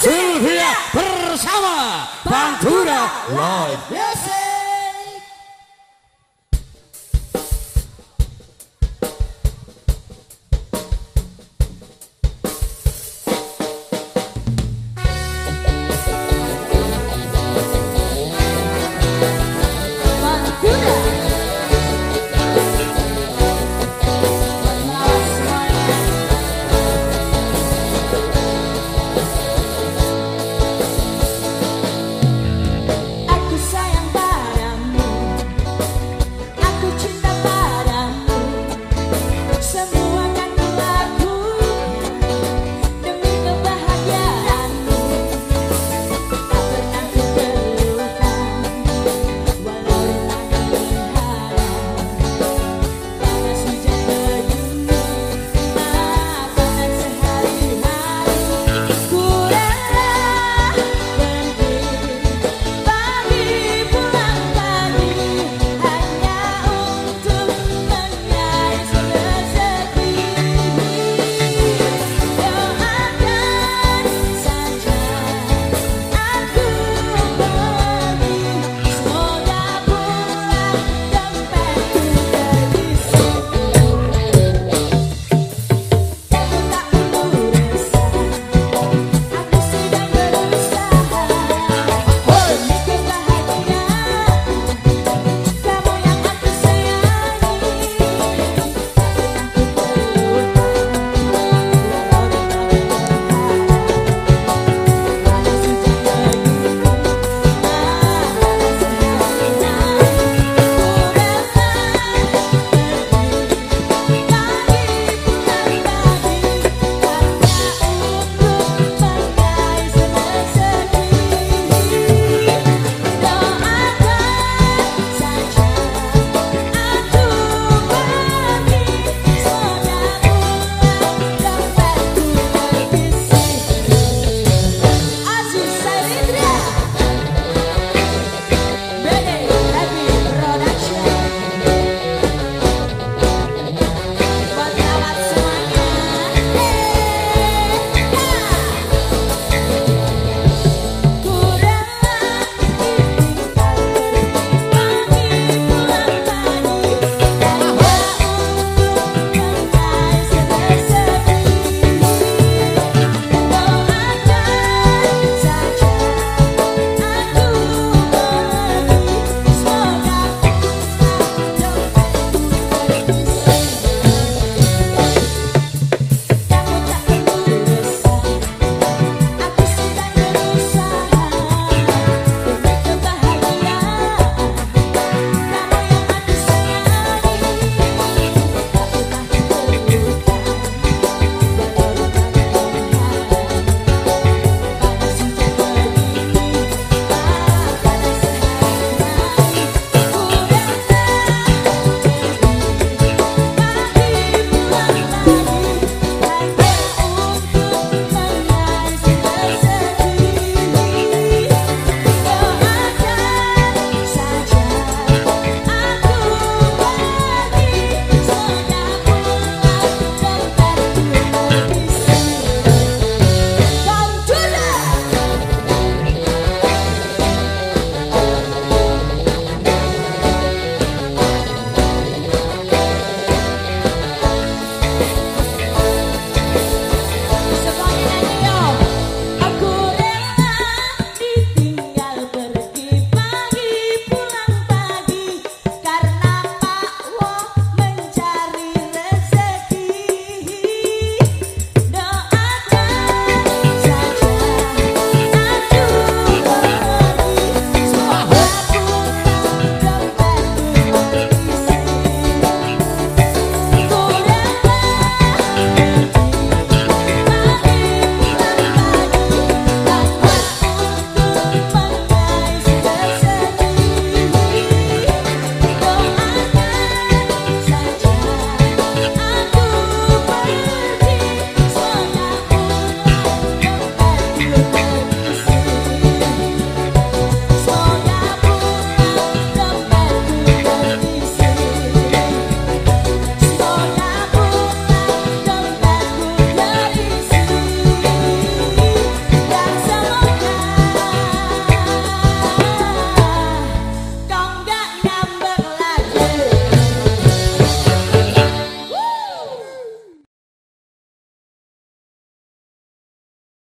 Sylvia bersama Pantura Live. Yes, sir.